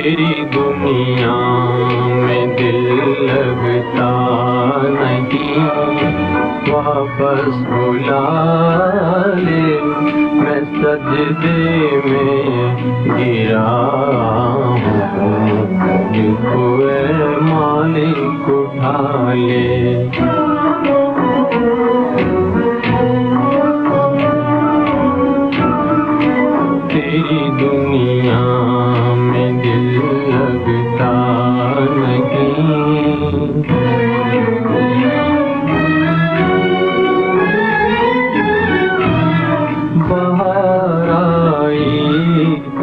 तेरी दुनिया में दिल लगता नहीं। वापस बुला ले मैं सजदे में गिरा हूँ। मालिक उठा ले।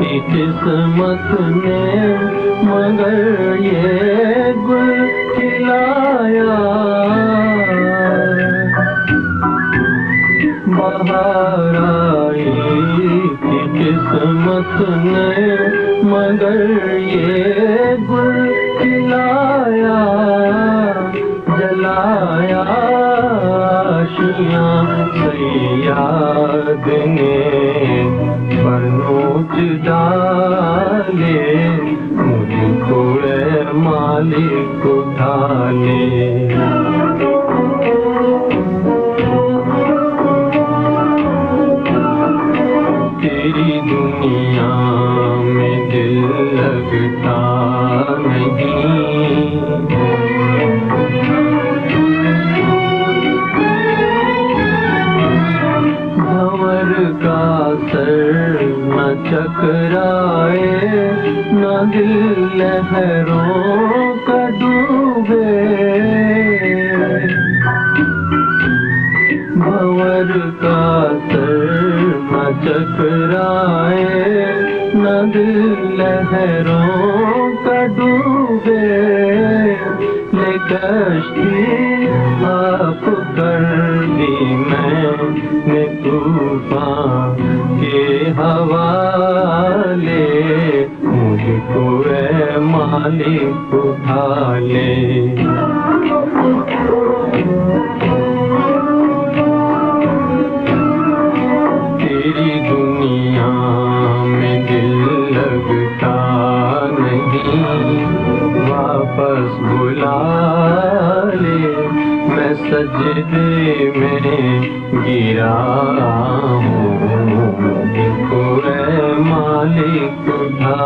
किस्मत ने मगर ये गुल खिलाया। बाहर किस्मत ने मगर ये गुल खिलाया। जलाया शिया सैयाद ने बरनोच डाले मुझको मालिक उठाने। तेरी दुनिया में दिल लगता नहीं। न चकराए न दिल लहरों का डूबे। भंवर का सर न चकराए न दिल लहरों का डूबे। ले कश्ती आप कर दी मैंने के हवाले मुझको मालिक उठा ले। सजदे में गिरा हूँ। मालिक उठा